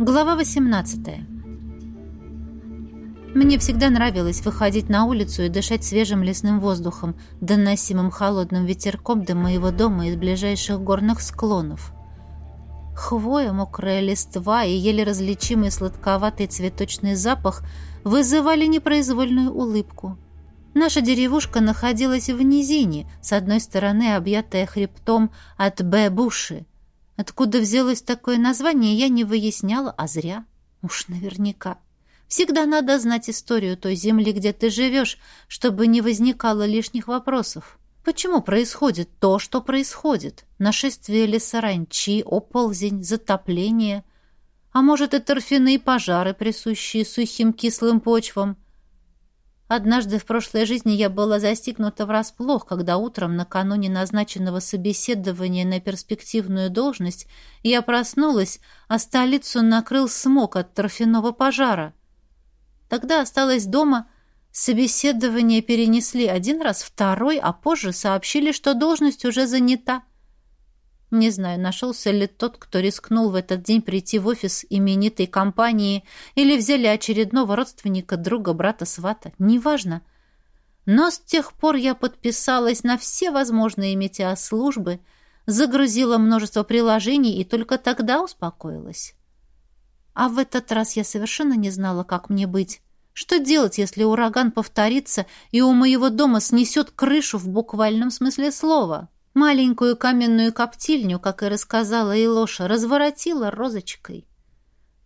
Глава 18. Мне всегда нравилось выходить на улицу и дышать свежим лесным воздухом, доносимым холодным ветерком до моего дома из ближайших горных склонов. Хвоя, мокрая листва и еле различимый сладковатый цветочный запах вызывали непроизвольную улыбку. Наша деревушка находилась в низине, с одной стороны объятая хребтом от Б-Буши, Откуда взялось такое название, я не выясняла, а зря. Уж наверняка. Всегда надо знать историю той земли, где ты живешь, чтобы не возникало лишних вопросов. Почему происходит то, что происходит? Нашествие лесоранчи, оползень, затопление. А может, и торфяные пожары, присущие сухим кислым почвам – Однажды в прошлой жизни я была застигнута врасплох, когда утром, накануне назначенного собеседования на перспективную должность, я проснулась, а столицу накрыл смог от торфяного пожара. Тогда осталась дома, собеседование перенесли один раз, второй, а позже сообщили, что должность уже занята. Не знаю, нашелся ли тот, кто рискнул в этот день прийти в офис именитой компании или взяли очередного родственника, друга, брата, свата. Неважно. Но с тех пор я подписалась на все возможные метеослужбы, загрузила множество приложений и только тогда успокоилась. А в этот раз я совершенно не знала, как мне быть. Что делать, если ураган повторится и у моего дома снесет крышу в буквальном смысле слова?» Маленькую каменную коптильню, как и рассказала Илоша, разворотила розочкой.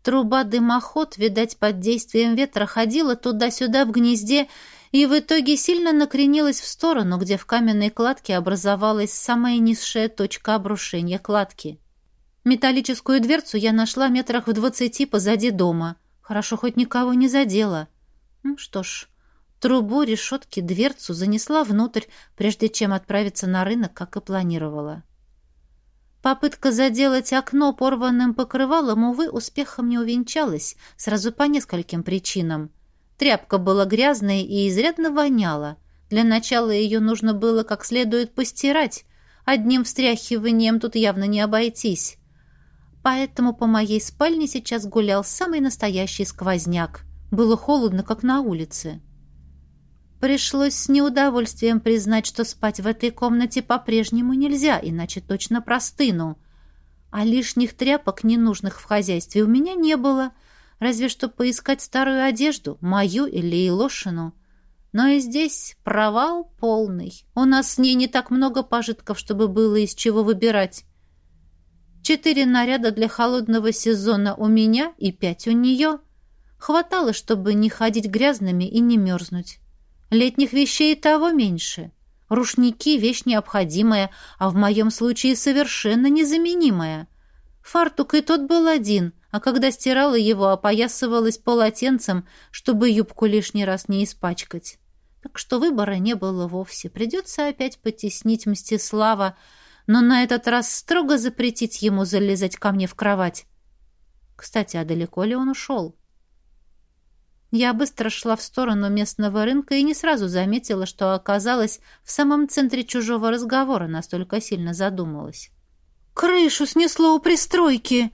Труба-дымоход, видать, под действием ветра ходила туда-сюда в гнезде и в итоге сильно накренилась в сторону, где в каменной кладке образовалась самая низшая точка обрушения кладки. Металлическую дверцу я нашла метрах в двадцати позади дома. Хорошо, хоть никого не задела. Ну что ж, Трубу, решетки, дверцу занесла внутрь, прежде чем отправиться на рынок, как и планировала. Попытка заделать окно порванным покрывалом, увы, успехом не увенчалась, сразу по нескольким причинам. Тряпка была грязной и изрядно воняла. Для начала ее нужно было как следует постирать. Одним встряхиванием тут явно не обойтись. Поэтому по моей спальне сейчас гулял самый настоящий сквозняк. Было холодно, как на улице. Пришлось с неудовольствием признать, что спать в этой комнате по-прежнему нельзя, иначе точно простыну. А лишних тряпок, ненужных в хозяйстве, у меня не было, разве что поискать старую одежду, мою или Илошину. Но и здесь провал полный. У нас с ней не так много пожитков, чтобы было из чего выбирать. Четыре наряда для холодного сезона у меня и пять у нее. Хватало, чтобы не ходить грязными и не мерзнуть. Летних вещей того меньше. Рушники — вещь необходимая, а в моем случае совершенно незаменимая. Фартук и тот был один, а когда стирала его, опоясывалась полотенцем, чтобы юбку лишний раз не испачкать. Так что выбора не было вовсе. Придется опять потеснить Мстислава, но на этот раз строго запретить ему залезать ко мне в кровать. Кстати, а далеко ли он ушел? Я быстро шла в сторону местного рынка и не сразу заметила, что оказалась в самом центре чужого разговора, настолько сильно задумалась. «Крышу снесло у пристройки!»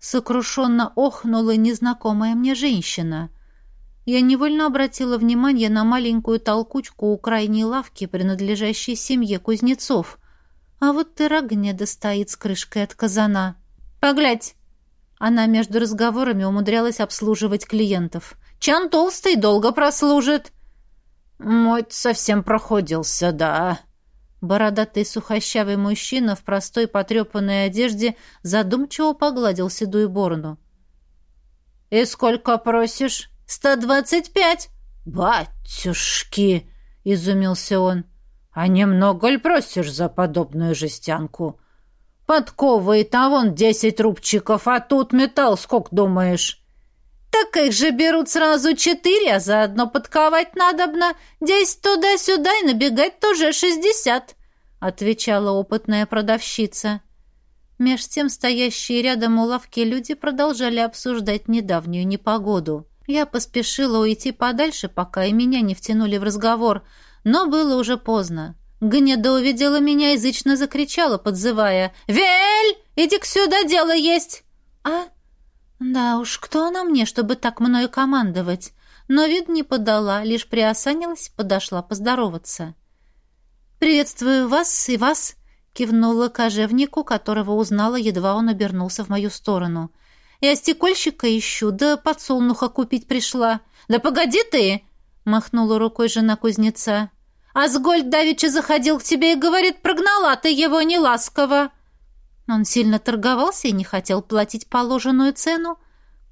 Сокрушенно охнула незнакомая мне женщина. Я невольно обратила внимание на маленькую толкучку у крайней лавки, принадлежащей семье кузнецов. А вот Терагнеда стоит с крышкой от казана. «Поглядь!» Она между разговорами умудрялась обслуживать клиентов. Чан толстый долго прослужит». «Мой совсем проходился, да». Бородатый сухощавый мужчина в простой потрепанной одежде задумчиво погладил седую бороду. «И сколько просишь?» «Сто двадцать пять!» «Батюшки!» — изумился он. «А немного ли просишь за подобную жестянку? Подковы-то вон десять рубчиков, а тут металл сколько думаешь?» Так их же берут сразу четыре, а заодно подковать надобно. Десять туда-сюда и набегать тоже шестьдесят», — отвечала опытная продавщица. Меж тем стоящие рядом у лавки люди продолжали обсуждать недавнюю непогоду. Я поспешила уйти подальше, пока и меня не втянули в разговор, но было уже поздно. Гнеда увидела меня, язычно закричала, подзывая «Вель, иди к сюда, дело есть!» «А?» Да уж, кто она мне, чтобы так мною командовать? Но вид не подала, лишь приосанилась, подошла поздороваться. «Приветствую вас и вас», — кивнула кожевнику, которого узнала, едва он обернулся в мою сторону. «Я стекольщика ищу, да подсолнуха купить пришла». «Да погоди ты!» — махнула рукой жена кузнеца. «Асгольд давеча заходил к тебе и говорит, прогнала ты его неласково». Он сильно торговался и не хотел платить положенную цену.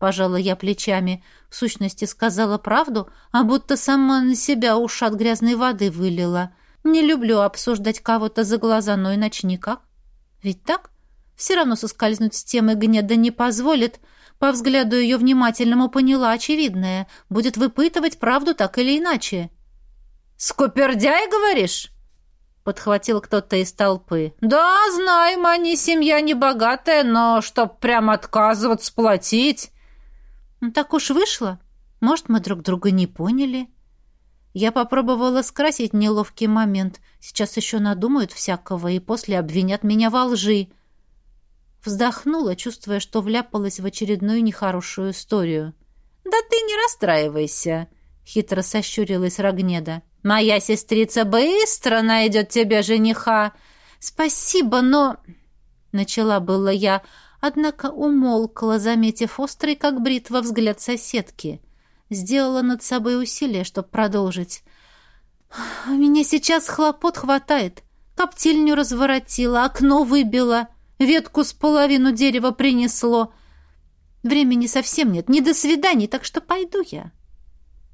Пожала я плечами. В сущности, сказала правду, а будто сама на себя ушат грязной воды вылила. Не люблю обсуждать кого-то за глаза, но иначе никак. Ведь так? Все равно соскользнуть с темы гнеда не позволит. По взгляду ее внимательному поняла очевидное. Будет выпытывать правду так или иначе. «Скупердяй, говоришь?» Подхватил кто-то из толпы. «Да, знаем, они семья небогатая, но чтоб прям отказываться платить...» «Ну, «Так уж вышло. Может, мы друг друга не поняли?» Я попробовала скрасить неловкий момент. Сейчас еще надумают всякого и после обвинят меня во лжи. Вздохнула, чувствуя, что вляпалась в очередную нехорошую историю. «Да ты не расстраивайся», — хитро сощурилась Рогнеда. «Моя сестрица быстро найдет тебе жениха». «Спасибо, но...» — начала было я, однако умолкла, заметив острый, как бритва, взгляд соседки. Сделала над собой усилие, чтобы продолжить. «У меня сейчас хлопот хватает. Коптильню разворотила, окно выбила, ветку с половину дерева принесло. Времени совсем нет, не до свиданий, так что пойду я».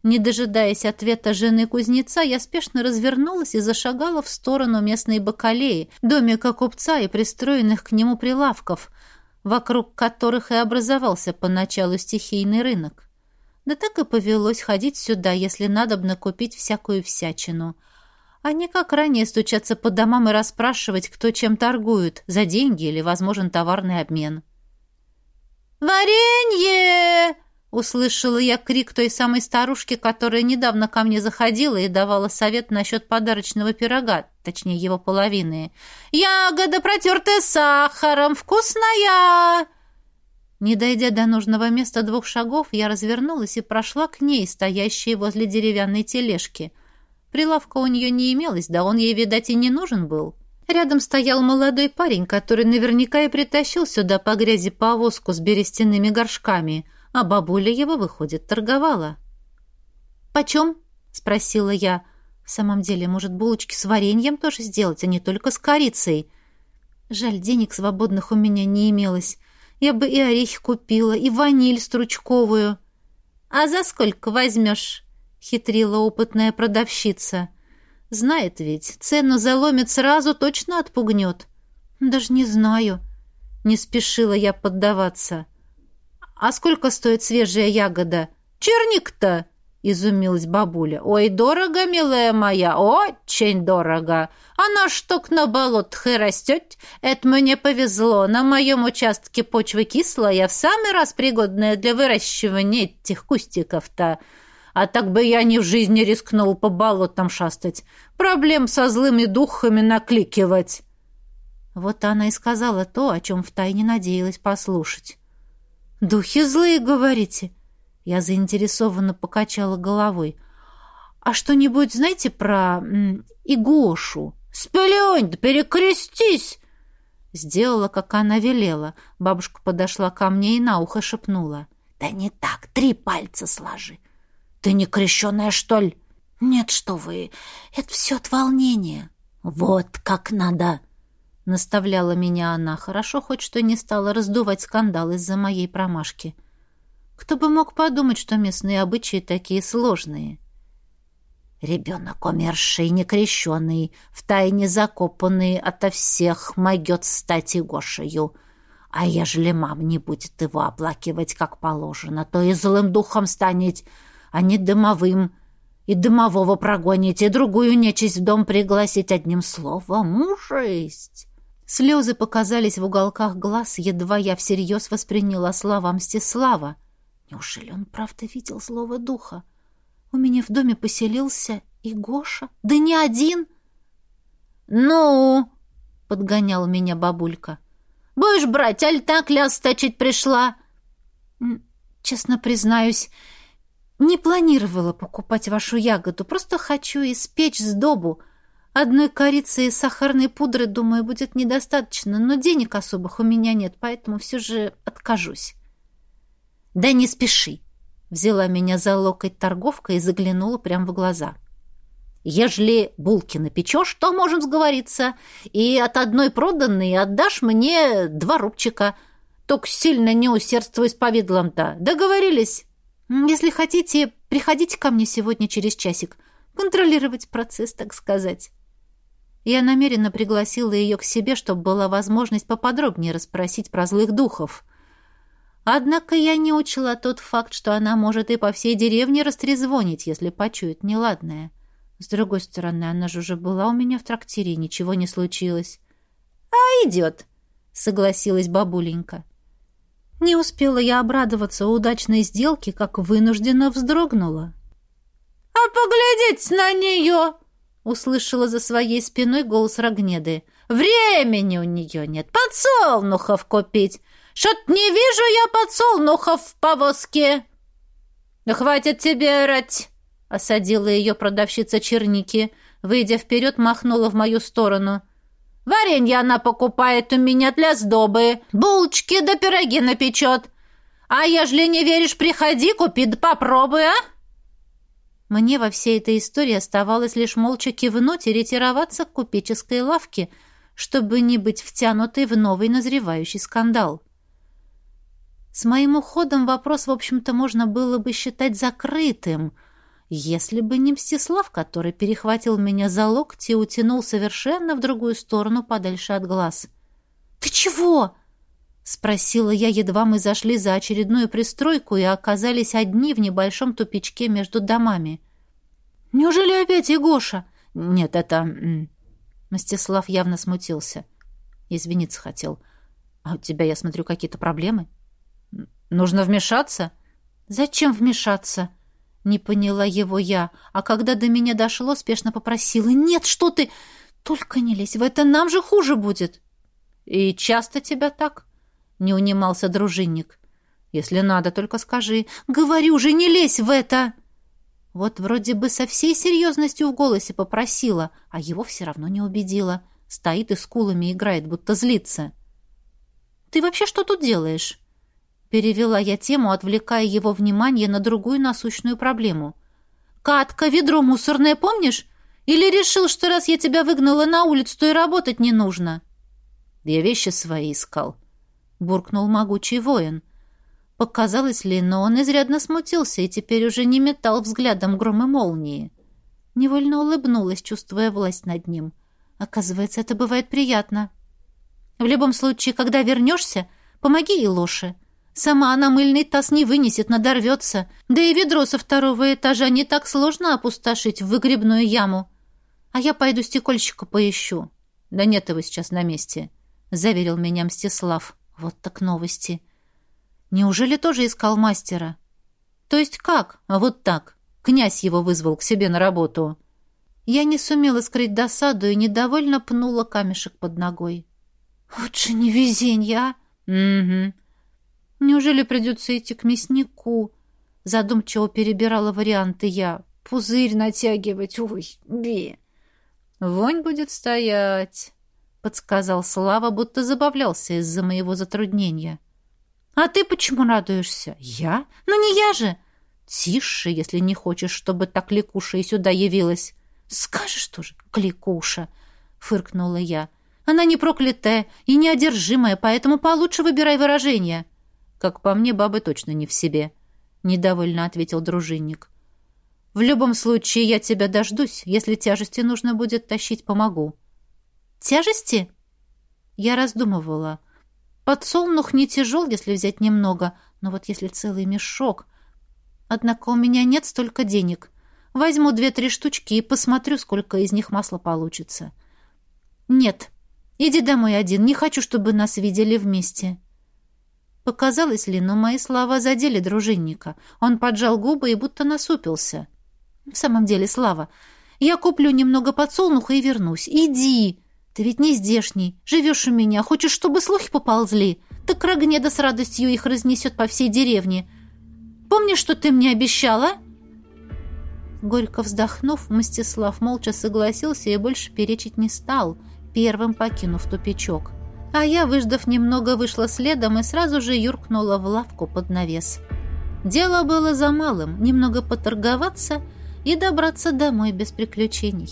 Не дожидаясь ответа жены кузнеца, я спешно развернулась и зашагала в сторону местной бакалеи, домика купца и пристроенных к нему прилавков, вокруг которых и образовался поначалу стихийный рынок. Да так и повелось ходить сюда, если надобно купить всякую всячину. А не как ранее стучаться по домам и расспрашивать, кто чем торгует, за деньги или возможен товарный обмен. «Варенье!» Услышала я крик той самой старушки, которая недавно ко мне заходила и давала совет насчет подарочного пирога, точнее его половины. «Ягода, протертая сахаром, вкусная!» Не дойдя до нужного места двух шагов, я развернулась и прошла к ней, стоящей возле деревянной тележки. Прилавка у нее не имелось, да он ей, видать, и не нужен был. Рядом стоял молодой парень, который наверняка и притащил сюда по грязи повозку с берестяными горшками — а бабуля его, выходит, торговала. «Почем?» — спросила я. «В самом деле, может, булочки с вареньем тоже сделать, а не только с корицей?» Жаль, денег свободных у меня не имелось. Я бы и орехи купила, и ваниль стручковую. «А за сколько возьмешь?» — хитрила опытная продавщица. «Знает ведь, цену заломит сразу, точно отпугнет». «Даже не знаю». Не спешила я поддаваться. «А сколько стоит свежая ягода?» «Черник-то!» — изумилась бабуля. «Ой, дорого, милая моя, очень дорого! Она штук на болотах и растет. Это мне повезло. На моем участке почва кислая, в самый раз пригодная для выращивания этих кустиков-то. А так бы я ни в жизни рискнул по болотам шастать. Проблем со злыми духами накликивать». Вот она и сказала то, о чем втайне надеялась послушать. «Духи злые, говорите?» Я заинтересованно покачала головой. «А что-нибудь знаете про Игошу?» «Сплюнь, да перекрестись!» Сделала, как она велела. Бабушка подошла ко мне и на ухо шепнула. «Да не так, три пальца сложи. Ты не крещеная, что ли?» «Нет, что вы, это все от волнения». «Вот как надо!» — наставляла меня она. Хорошо хоть что не стала раздувать скандал из-за моей промашки. Кто бы мог подумать, что местные обычаи такие сложные. Ребенок умерший, некрещенный, втайне закопанный ото всех, могет стать Игошею. А ежели мам не будет его оплакивать как положено, то и злым духом станет, а не дымовым, и дымового прогонить, и другую нечисть в дом пригласить одним словом. Ужасть! Слезы показались в уголках глаз, едва я всерьез восприняла слова Мстислава. Неужели он правда видел слово духа? У меня в доме поселился и Гоша. Да не один! «Ну!» — подгонял меня бабулька. «Будешь брать, аль так ляс точить пришла?» Честно признаюсь, не планировала покупать вашу ягоду, просто хочу испечь сдобу. Одной корицы и сахарной пудры, думаю, будет недостаточно, но денег особых у меня нет, поэтому все же откажусь. Да не спеши, взяла меня за локоть торговка и заглянула прямо в глаза. Ежели булки напечешь, то можем сговориться, и от одной проданной отдашь мне два рубчика. Только сильно не усердствуй с повидлом-то. Договорились? Если хотите, приходите ко мне сегодня через часик. Контролировать процесс, так сказать. Я намеренно пригласила ее к себе, чтобы была возможность поподробнее расспросить про злых духов. Однако я не учла тот факт, что она может и по всей деревне растрезвонить, если почует неладное. С другой стороны, она же уже была у меня в трактире, ничего не случилось. «А идет», — согласилась бабуленька. Не успела я обрадоваться удачной сделке, как вынужденно вздрогнула. «А поглядеть на нее!» — услышала за своей спиной голос Рогнеды. «Времени у нее нет подсолнухов купить! Что-то не вижу я подсолнухов в повозке!» «Да хватит тебе орать!» — осадила ее продавщица черники. Выйдя вперед, махнула в мою сторону — Варенье она покупает у меня для сдобы, булочки да пироги напечет. А ежели не веришь, приходи, купи да попробуй, а?» Мне во всей этой истории оставалось лишь молча кивнуть и ретироваться к купеческой лавке, чтобы не быть втянутой в новый назревающий скандал. С моим уходом вопрос, в общем-то, можно было бы считать закрытым — если бы не Мстислав, который перехватил меня за локти и утянул совершенно в другую сторону, подальше от глаз. «Ты чего?» — спросила я, едва мы зашли за очередную пристройку и оказались одни в небольшом тупичке между домами. «Неужели опять Егоша?» «Нет, это...» Мстислав явно смутился. Извиниться хотел. «А у тебя, я смотрю, какие-то проблемы?» «Нужно вмешаться?» «Зачем вмешаться?» Не поняла его я, а когда до меня дошло, спешно попросила. «Нет, что ты! Только не лезь в это, нам же хуже будет!» «И часто тебя так?» — не унимался дружинник. «Если надо, только скажи. Говорю же, не лезь в это!» Вот вроде бы со всей серьезностью в голосе попросила, а его все равно не убедила. Стоит и скулами играет, будто злится. «Ты вообще что тут делаешь?» Перевела я тему, отвлекая его внимание на другую насущную проблему. «Катка, ведро мусорное, помнишь? Или решил, что раз я тебя выгнала на улицу, то и работать не нужно?» «Я вещи свои искал», — буркнул могучий воин. Показалось ли, но он изрядно смутился и теперь уже не метал взглядом громы молнии. Невольно улыбнулась, чувствуя власть над ним. Оказывается, это бывает приятно. В любом случае, когда вернешься, помоги и лоше. Сама она мыльный таз не вынесет, надорвется. Да и ведро со второго этажа не так сложно опустошить в выгребную яму. А я пойду стекольщика поищу. Да нет его сейчас на месте, — заверил меня Мстислав. Вот так новости. Неужели тоже искал мастера? То есть как? А вот так. Князь его вызвал к себе на работу. Я не сумела скрыть досаду и недовольно пнула камешек под ногой. Вот же невезенье, а! Угу. Неужели придется идти к мяснику? Задумчиво перебирала варианты я. Пузырь натягивать, ой, би. Вонь будет стоять, подсказал Слава, будто забавлялся из-за моего затруднения. А ты почему радуешься? Я? Ну не я же. Тише, если не хочешь, чтобы так кликуша и сюда явилась. Скажешь тоже, кликуша, фыркнула я. Она не проклятая и неодержимая, поэтому получше выбирай выражение. Как по мне, бабы точно не в себе, недовольно ответил дружинник. В любом случае я тебя дождусь. Если тяжести нужно будет тащить, помогу. Тяжести? Я раздумывала. Подсолнух не тяжел, если взять немного, но вот если целый мешок... Однако у меня нет столько денег. Возьму две-три штучки и посмотрю, сколько из них масла получится. Нет, иди домой один. Не хочу, чтобы нас видели вместе. Показалось ли, но мои слова задели дружинника. Он поджал губы и будто насупился. «В самом деле, Слава, я куплю немного подсолнуха и вернусь. Иди! Ты ведь не здешний, живешь у меня, хочешь, чтобы слухи поползли. так Рогнеда с радостью их разнесет по всей деревне. Помнишь, что ты мне обещала?» Горько вздохнув, Мстислав молча согласился и больше перечить не стал, первым покинув тупичок. А я, выждав немного, вышла следом и сразу же юркнула в лавку под навес. Дело было за малым — немного поторговаться и добраться домой без приключений.